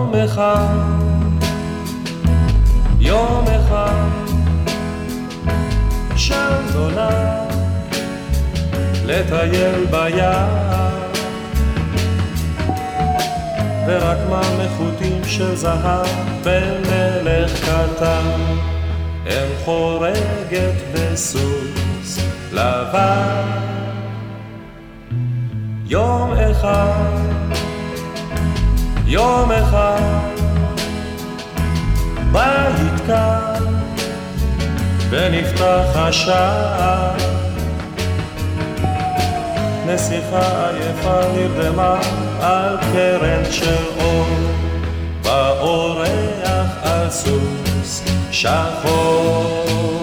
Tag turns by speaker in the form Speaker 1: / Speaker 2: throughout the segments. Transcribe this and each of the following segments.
Speaker 1: יום אחד, יום אחד, שם נולד לטייל ביד, ורק מלאכותים של זהב במלך קטן, הם חורגת בסוס לבן. יום אחד יום אחד בית קר ונפתח השער. נסיכה עייפה נרדמה על קרן של אור. באורח על סוס שחור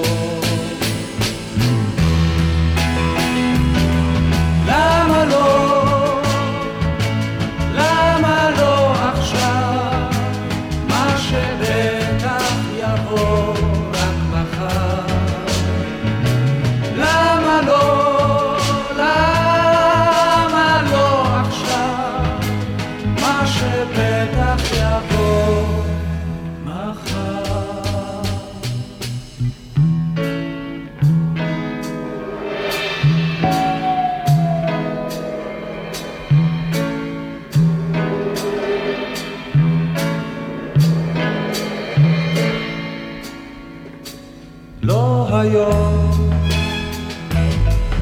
Speaker 1: היום.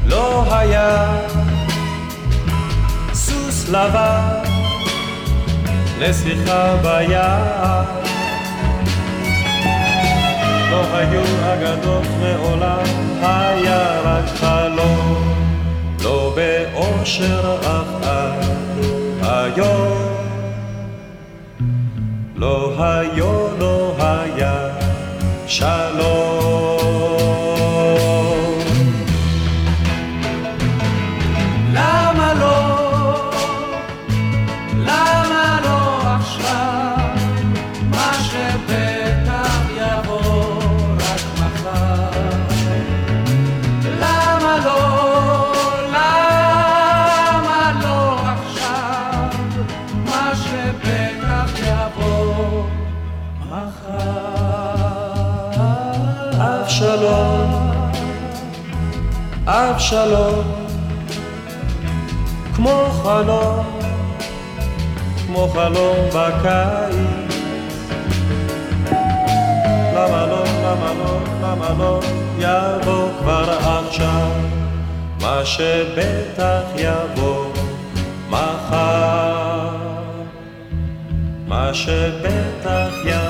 Speaker 1: לא היה סוס לבן לשיחה ביער לא היו אגדות מעולם, היה רק חלום. לא באושר אף עד היום. לא היו, לא היה שלום אבשלום, אבשלום, כמו חלום, כמו חלום בקיץ. למה לא, למה לא, למה לא, יבוא כבר עכשיו, מה שבטח יבוא מחר, מה שבטח יבוא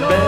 Speaker 1: מחר. שבטח יבוא